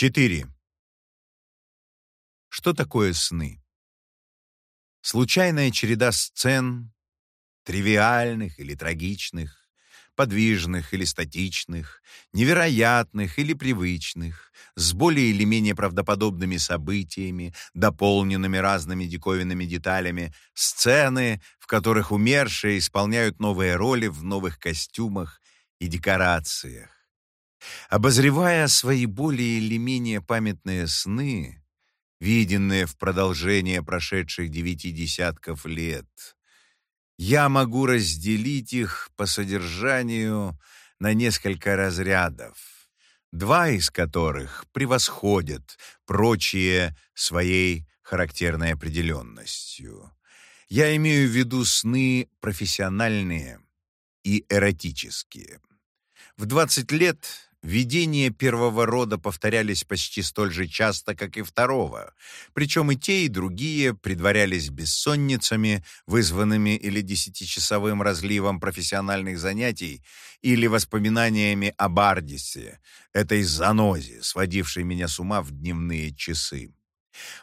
4. Что такое сны? Случайная череда сцен, тривиальных или трагичных, подвижных или статичных, невероятных или привычных, с более или менее правдоподобными событиями, дополненными разными диковинными деталями, сцены, в которых умершие исполняют новые роли в новых костюмах и декорациях. Обозревая свои более или менее памятные сны, виденные в продолжение прошедших девяти десятков лет, я могу разделить их по содержанию на несколько разрядов, два из которых превосходят прочие своей характерной определенностью. Я имею в виду сны профессиональные и эротические. В 20 лет Видения первого рода повторялись почти столь же часто, как и второго, причем и те, и другие предварялись бессонницами, вызванными или десятичасовым разливом профессиональных занятий, или воспоминаниями о Бардисе, этой занозе, сводившей меня с ума в дневные часы.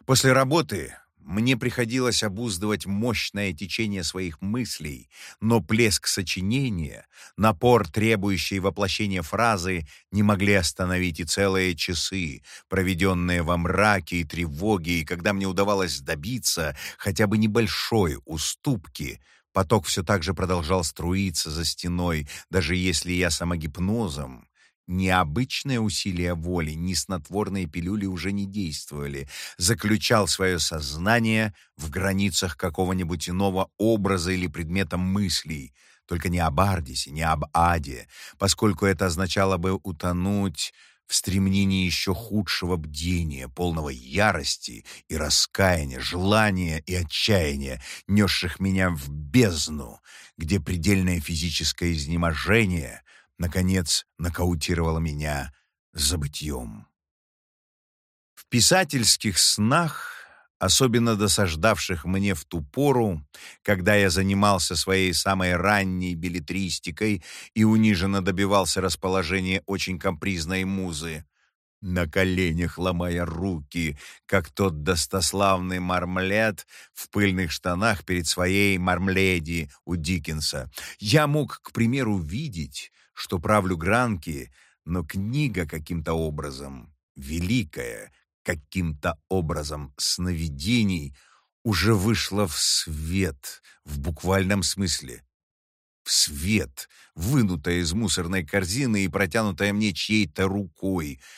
После работы мне приходилось обуздывать мощное течение своих мыслей, но плеск сочинения, напор, требующий воплощения фразы, не могли остановить и целые часы, проведенные во мраке и тревоге, и когда мне удавалось добиться хотя бы небольшой уступки, поток все так же продолжал струиться за стеной, даже если я самогипнозом ни обычное усилие воли, ни снотворные пилюли уже не действовали. Заключал свое сознание в границах какого-нибудь иного образа или предмета мыслей, только не об Ардисе, не об Аде, поскольку это означало бы утонуть в стремлении еще худшего бдения, полного ярости и раскаяния, желания и отчаяния, несших меня в бездну, где предельное физическое изнеможение — наконец, нокаутировала меня забытьем. В писательских снах, особенно досаждавших мне в ту пору, когда я занимался своей самой ранней билетристикой и униженно добивался расположения очень капризной музы, на коленях ломая руки, как тот достославный мармлет в пыльных штанах перед своей мармледи у Диккенса. Я мог, к примеру, видеть, что правлю гранки, но книга каким-то образом, великая, каким-то образом сновидений, уже вышла в свет, в буквальном смысле. В свет, вынутая из мусорной корзины и протянутая мне чьей-то рукой —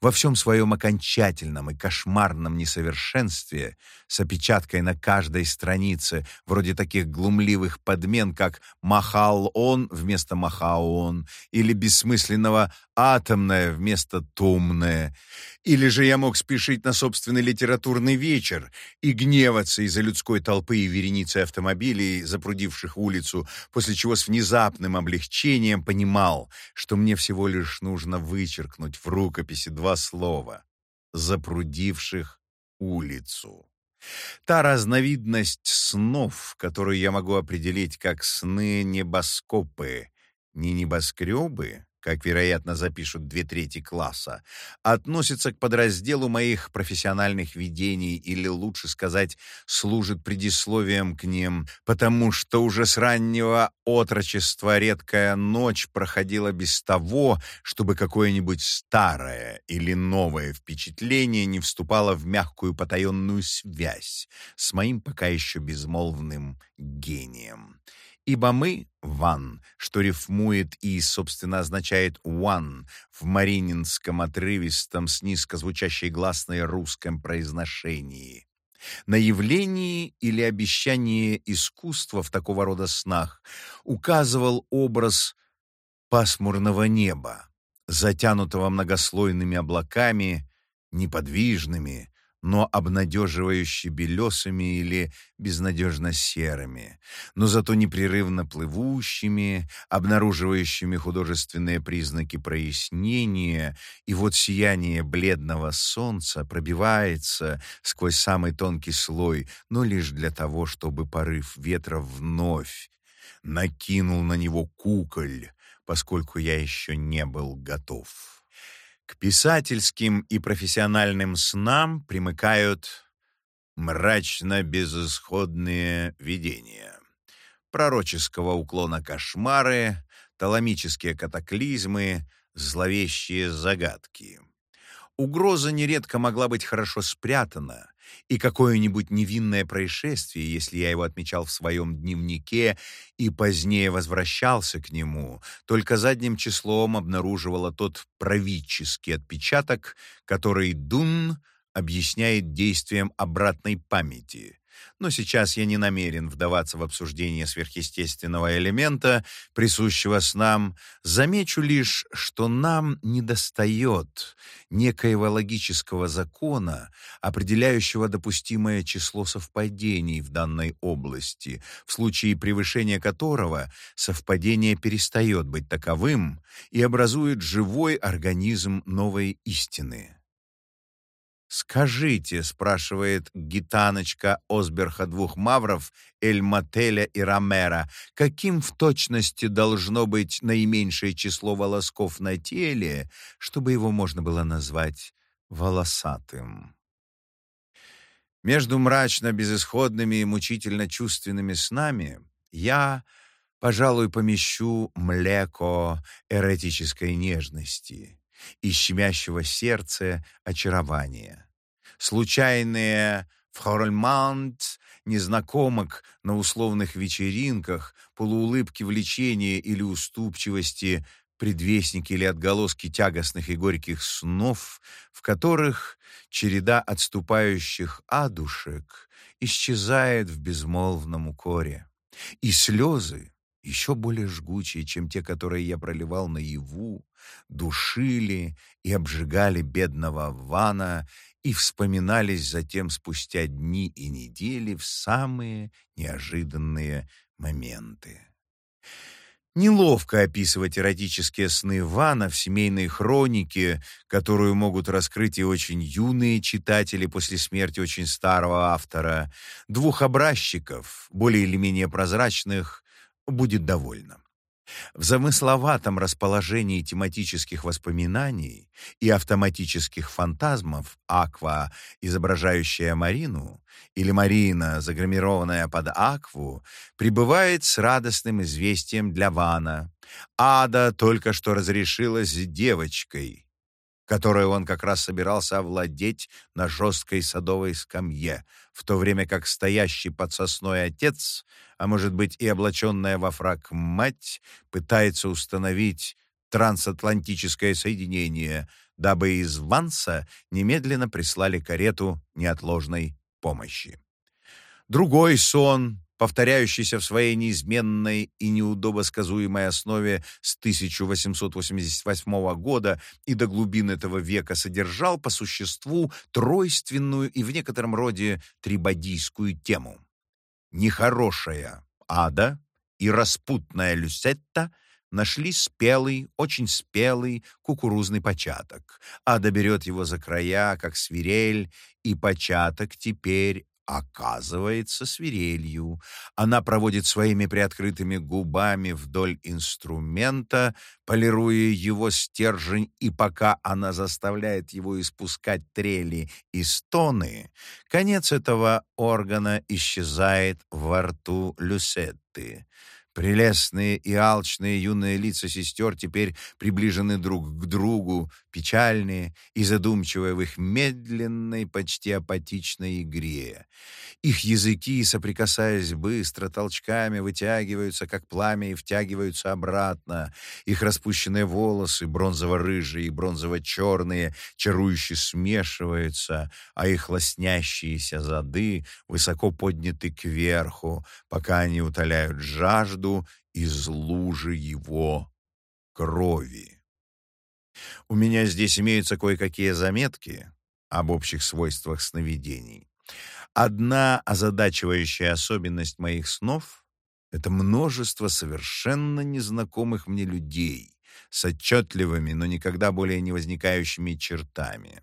во всем своем окончательном и кошмарном несовершенстве, с опечаткой на каждой странице, вроде таких глумливых подмен, как «махал он» вместо «махаон», или бессмысленного «атомное» вместо «томное», или же я мог спешить на собственный литературный вечер и гневаться из-за людской толпы и вереницы автомобилей, запрудивших улицу, после чего с внезапным облегчением понимал, что мне всего лишь нужно вычеркнуть в рукописи два слова «запрудивших улицу». Та разновидность снов, которую я могу определить как сны-небоскопы, не небоскребы, как, вероятно, запишут две трети класса, относится к подразделу моих профессиональных видений или, лучше сказать, служит предисловием к ним, потому что уже с раннего отрочества редкая ночь проходила без того, чтобы какое-нибудь старое или новое впечатление не вступало в мягкую потаенную связь с моим пока еще безмолвным гением. Ибо мы — «ван», что рифмует и, собственно, означает «one» в марининском отрывистом с низко звучащей гласной русском произношении. На явлении или обещание искусства в такого рода снах указывал образ пасмурного неба, затянутого многослойными облаками, неподвижными, но обнадеживающе белесыми или безнадежно серыми, но зато непрерывно плывущими, обнаруживающими художественные признаки прояснения, и вот сияние бледного солнца пробивается сквозь самый тонкий слой, но лишь для того, чтобы порыв ветра вновь накинул на него куколь, поскольку я еще не был готов. К писательским и профессиональным снам примыкают мрачно-безысходные видения, пророческого уклона кошмары, таламические катаклизмы, зловещие загадки. Угроза нередко могла быть хорошо спрятана, и какое-нибудь невинное происшествие, если я его отмечал в своем дневнике и позднее возвращался к нему, только задним числом обнаруживало тот правительский отпечаток, который Дун объясняет действием обратной памяти, но сейчас я не намерен вдаваться в обсуждение сверхъестественного элемента, присущего с нам. Замечу лишь, что нам недостает некоего логического закона, определяющего допустимое число совпадений в данной области, в случае превышения которого совпадение перестает быть таковым и образует живой организм новой истины. «Скажите», — спрашивает гитаночка Осберха двух мавров, Эльмателя и Ромера, каким в точности должно быть наименьшее число волосков на теле, чтобы его можно было назвать волосатым? Между мрачно-безысходными и мучительно-чувственными снами я, пожалуй, помещу млеко эротической нежности — и щемящего сердце очарования. Случайные фхорельмант незнакомок на условных вечеринках, полуулыбки влечения или уступчивости, предвестники или отголоски тягостных и горьких снов, в которых череда отступающих адушек исчезает в безмолвном укоре. И слезы, еще более жгучие, чем те, которые я проливал наяву, душили и обжигали бедного Вана и вспоминались затем спустя дни и недели в самые неожиданные моменты. Неловко описывать эротические сны Вана в семейной хронике, которую могут раскрыть и очень юные читатели после смерти очень старого автора. Двух образчиков, более или менее прозрачных, будет довольна. В замысловатом расположении тематических воспоминаний и автоматических фантазмов Аква, изображающая Марину, или Марина, загримированная под Акву, пребывает с радостным известием для Вана. Ада только что разрешилась девочкой, которой он как раз собирался овладеть на жесткой садовой скамье, в то время как стоящий под сосной отец а может быть и облаченная во фрак мать, пытается установить трансатлантическое соединение, дабы из Ванса немедленно прислали карету неотложной помощи. Другой сон, повторяющийся в своей неизменной и неудобосказуемой основе с 1888 года и до глубин этого века, содержал по существу тройственную и в некотором роде трибадийскую тему нехорошая Ада и распутная Люсетта нашли спелый, очень спелый кукурузный початок. Ада берет его за края, как свирель, и початок теперь оказывается свирелью. Она проводит своими приоткрытыми губами вдоль инструмента, полируя его стержень, и пока она заставляет его испускать трели и стоны, конец этого органа исчезает во рту Люсетты. Прелестные и алчные юные лица сестер теперь приближены друг к другу, печальные и задумчивые в их медленной, почти апатичной игре. Их языки, соприкасаясь быстро, толчками вытягиваются, как пламя, и втягиваются обратно. Их распущенные волосы, бронзово-рыжие и бронзово-черные, чарующе смешиваются, а их лоснящиеся зады высоко подняты кверху, пока они утоляют жажду из лужи его крови. У меня здесь имеются кое-какие заметки об общих свойствах сновидений. Одна озадачивающая особенность моих снов — это множество совершенно незнакомых мне людей с отчетливыми, но никогда более не возникающими чертами.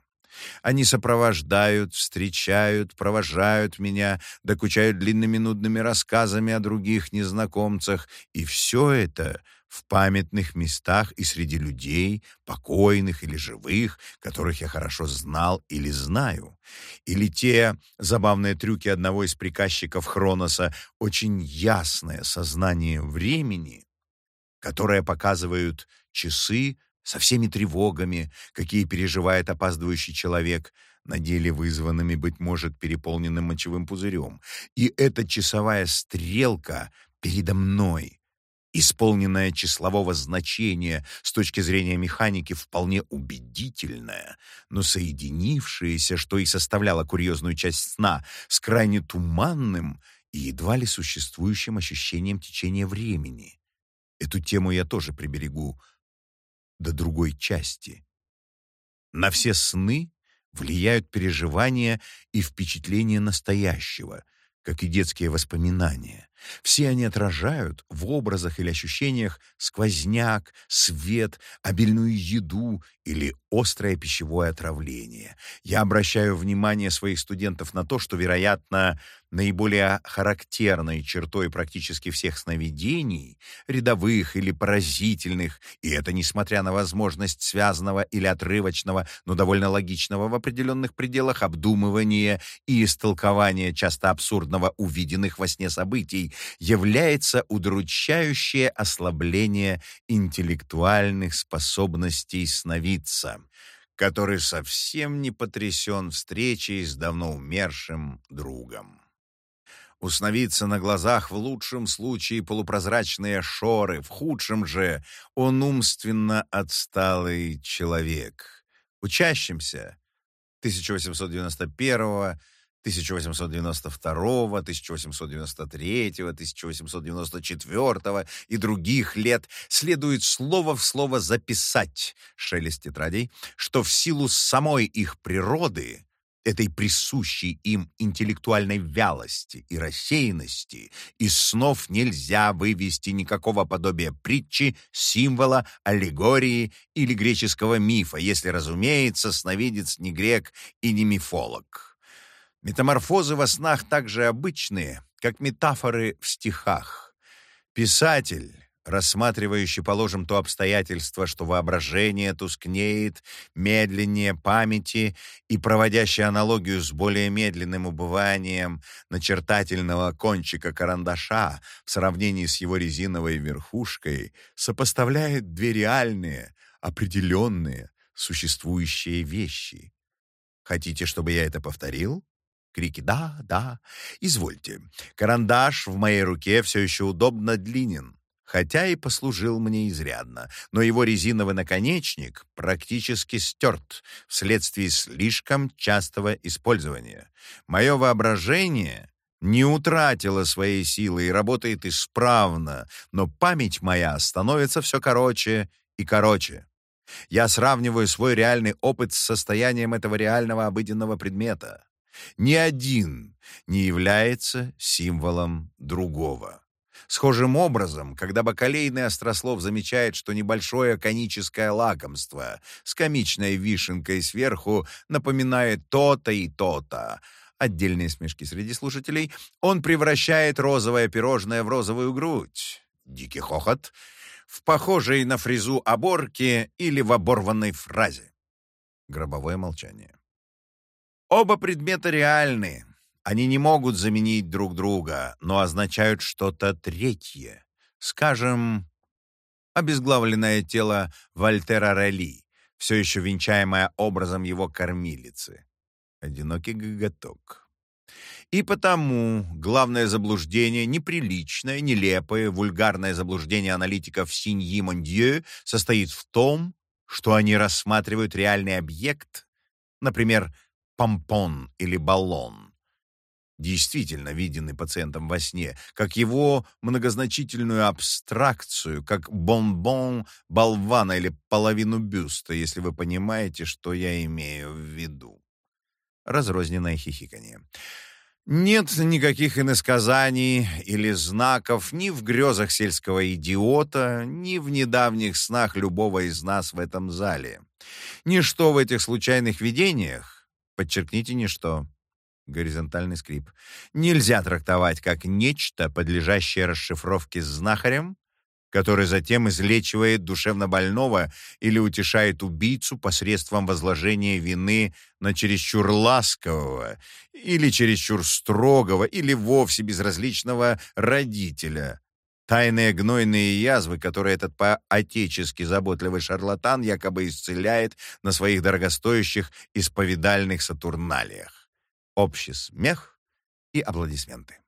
Они сопровождают, встречают, провожают меня, докучают длинными нудными рассказами о других незнакомцах, и все это в памятных местах и среди людей, покойных или живых, которых я хорошо знал или знаю. Или те забавные трюки одного из приказчиков Хроноса, очень ясное сознание времени, которое показывают часы со всеми тревогами, какие переживает опаздывающий человек, на деле вызванными, быть может, переполненным мочевым пузырем. И эта часовая стрелка передо мной, исполненная числового значения с точки зрения механики вполне убедительная, но соединившаяся, что и составляло курьезную часть сна, с крайне туманным и едва ли существующим ощущением течения времени. Эту тему я тоже приберегу до другой части. На все сны влияют переживания и впечатления настоящего, как и детские воспоминания. Все они отражают в образах или ощущениях сквозняк, свет, обильную еду или острое пищевое отравление. Я обращаю внимание своих студентов на то, что, вероятно, наиболее характерной чертой практически всех сновидений, рядовых или поразительных, и это несмотря на возможность связанного или отрывочного, но довольно логичного в определенных пределах обдумывания и истолкования часто абсурдного увиденных во сне событий, является удручающее ослабление интеллектуальных способностей сновидца, который совсем не потрясен встречей с давно умершим другом. Установиться на глазах в лучшем случае полупрозрачные шоры, в худшем же он умственно отсталый человек. Учащимся 1891 1892, 1893, 1894 и других лет следует слово в слово записать, шелест тетрадей, что в силу самой их природы этой присущей им интеллектуальной вялости и рассеянности, из снов нельзя вывести никакого подобия притчи, символа, аллегории или греческого мифа, если, разумеется, сновидец не грек и не мифолог. Метаморфозы во снах также обычные, как метафоры в стихах. Писатель, рассматривающий, положим, то обстоятельство, что воображение тускнеет медленнее памяти и проводящий аналогию с более медленным убыванием начертательного кончика карандаша в сравнении с его резиновой верхушкой, сопоставляет две реальные, определенные, существующие вещи. Хотите, чтобы я это повторил? Крики «Да, да, извольте». Карандаш в моей руке все еще удобно длинен, хотя и послужил мне изрядно, но его резиновый наконечник практически стерт вследствие слишком частого использования. Мое воображение не утратило своей силы и работает исправно, но память моя становится все короче и короче. Я сравниваю свой реальный опыт с состоянием этого реального обыденного предмета. Ни один не является символом другого. Схожим образом, когда бакалейный острослов замечает, что небольшое коническое лакомство с комичной вишенкой сверху напоминает то-то и то-то, отдельные смешки среди слушателей, он превращает розовое пирожное в розовую грудь. Дикий хохот в похожей на фрезу оборке или в оборванной фразе. Гробовое молчание. Оба предмета реальны. Они не могут заменить друг друга, но означают что-то третье. Скажем, обезглавленное тело Вольтера Релли, все еще венчаемое образом его кормилицы. Одинокий гоготок. И потому главное заблуждение, неприличное, нелепое, вульгарное заблуждение аналитиков Синьи Мондье состоит в том, что они рассматривают реальный объект, например, помпон или баллон, действительно виденный пациентом во сне, как его многозначительную абстракцию, как бомбон болвана или половину бюста, если вы понимаете, что я имею в виду. Разрозненное хихиканье. Нет никаких иносказаний или знаков ни в грезах сельского идиота, ни в недавних снах любого из нас в этом зале. Ничто в этих случайных видениях Подчеркните ничто. Горизонтальный скрип. Нельзя трактовать как нечто, подлежащее расшифровке знахарем, который затем излечивает душевно больного или утешает убийцу посредством возложения вины на чересчур ласкового или чересчур строгого или вовсе безразличного родителя. Тайные гнойные язвы, которые этот по-отечески заботливый шарлатан якобы исцеляет на своих дорогостоящих исповедальных сатурналиях. Общий смех и аплодисменты.